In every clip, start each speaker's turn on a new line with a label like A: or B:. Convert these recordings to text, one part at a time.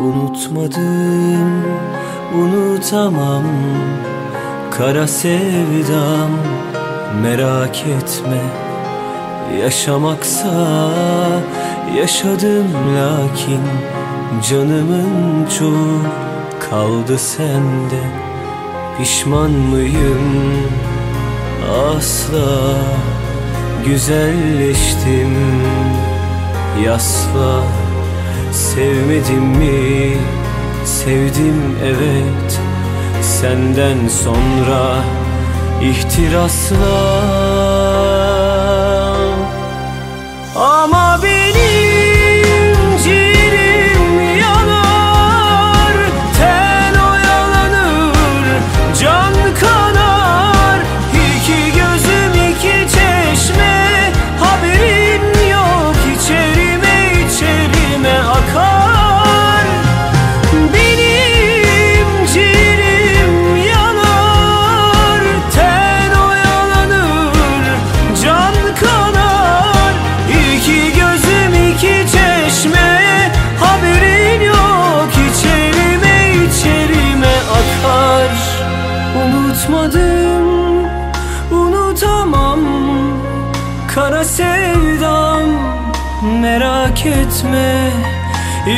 A: Unutmadım, unutamam. Kara sevdam merak etme. Yaşamaksa yaşadım lakin Canımın çoğu kaldı sende. Pişman mıyım? Asla. Güzelleştim. Yasla Sevmedim mi? Sevdim evet Senden sonra ihtirasla Unutmadım, unutamam. Kara sevdam merak etme.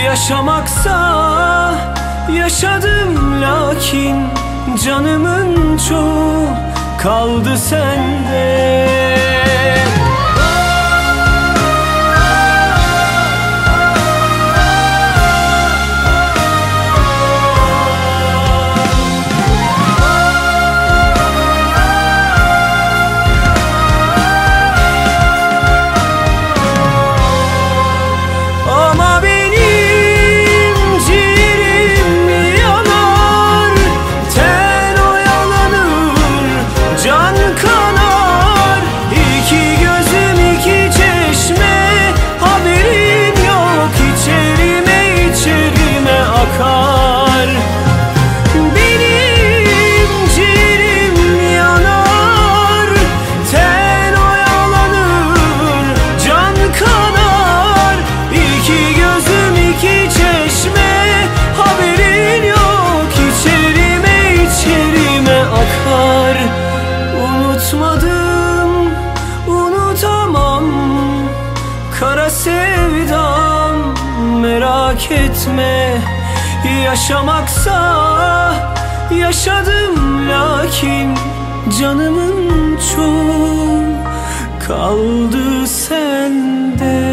A: Yaşamaksa yaşadım lakin Canımın çoğu kaldı sende akar benim ciğerim yanar Ten oyalanır Can kanar. İki gözüm iki çeşme Haberin yok. İçerime içerime akar. Unutmadım Unutamam. Kara sevdam merak etme Yaşamaksa yaşadım lakin Canımın çoğu kaldı sende